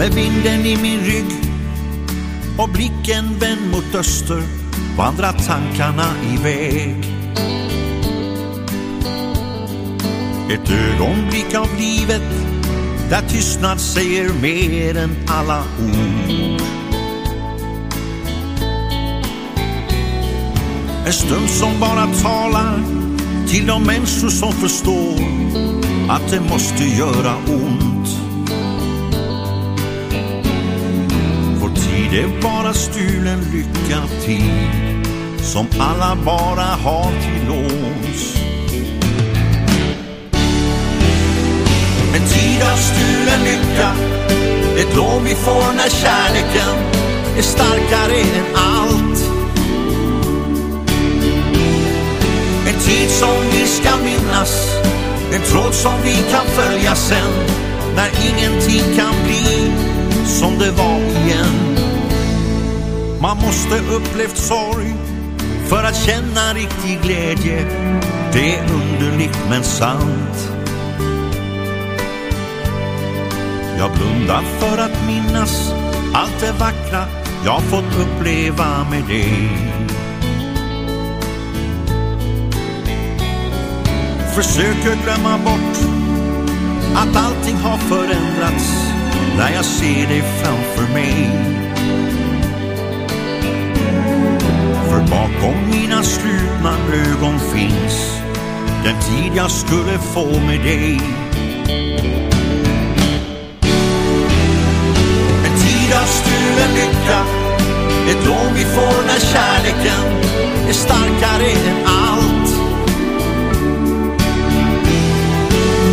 Med vinden i min rygg och blicken vänd mot öster vandrar tankarna iväg. Ett ögonblick av livet där tystnad säger mer än alla ord. En stund som bara talar till de människor som förstår att det måste göra ont. Det är bara stulen lycka till som alla bara har till låns. En tid av stulen lycka, ett lov vi får när kärleken är starkare än allt. En tid som vi ska minnas, en tråd som vi kan följa sen när ingenting kan bli som det var igen. Man måste upplevt sorg för att känna riktig glädje. Det är underligt men sant. Jag blundar för att minnas allt det vackra jag fått uppleva med dig. Försöker glömma bort att allting har förändrats när jag ser dig framför mig. Om mina slutna ögon finns den tid jag skulle få med dig. En tid av stulen lycka, ett lån vi får när kärleken är starkare än allt.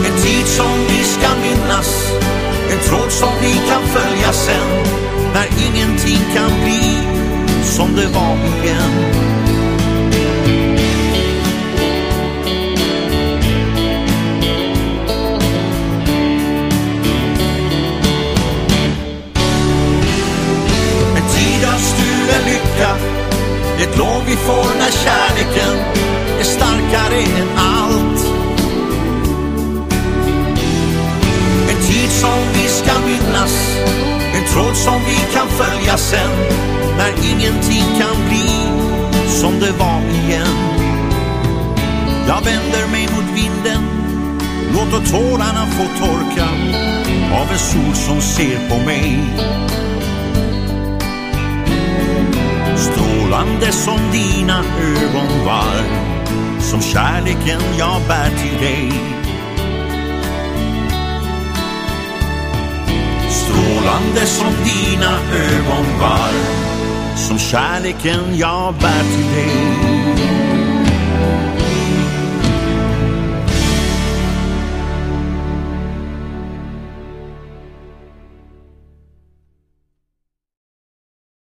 En tid som vi ska minnas, en tråd som vi kan följa sen när ingenting kan bli som det var igen. Ett lov vi får när kärleken är starkare än allt. En tid som vi ska minnas, en tråd som vi kan följa sen när ingenting kan bli som det var igen. Jag vänder mig mot vinden, låter tårarna få torka av en sol som ser på mig. Strålande som dina ögon var, som kärleken jag bär till dig. Strålande som dina ögon var, som kärleken jag bär till dig.